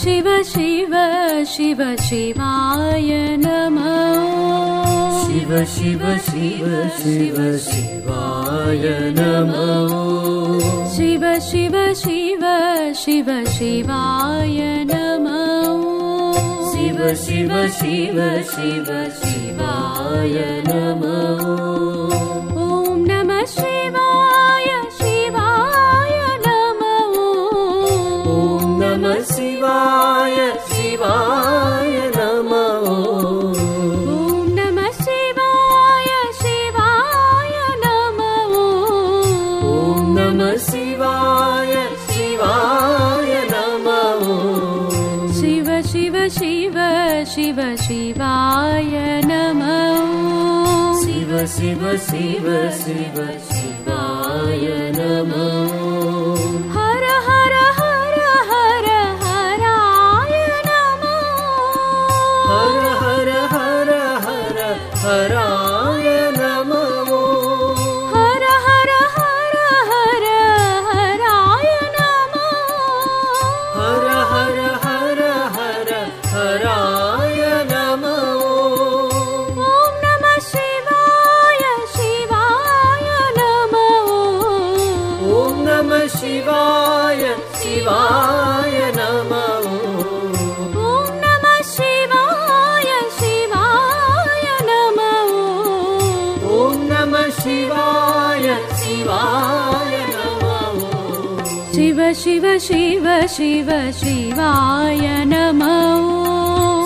शिव शिवाय नमः शिव शिव शिव शिव शिवाय नमः शिव शिव शिव शिव शिवाय नमः शिव शिव शिव शिव शिवाय नमः शिव शिवाय नमः। शिव शिव शिव शिव शिवाय ॐ नमः शिवाय शिवाय नमः। ॐ नमः शिवाय शिवाय नमः। ॐ नमः शिवाय शिवाय नमः। शिव शिव शिव शिव शिवाय नमः।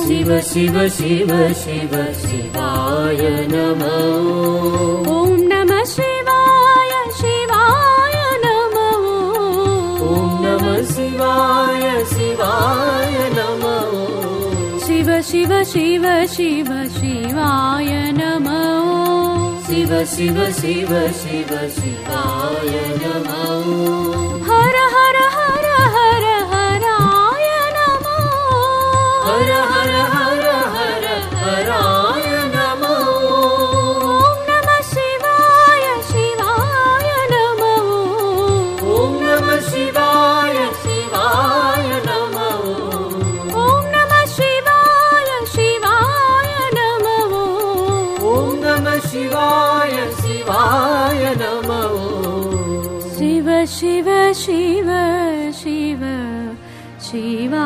शिव शिव शिव शिव शिवाय नमः शिव शिव शिव शिव शिवाय नमः। शिव शिव शिव शिव शिवाय नमः शिव शिव शिवा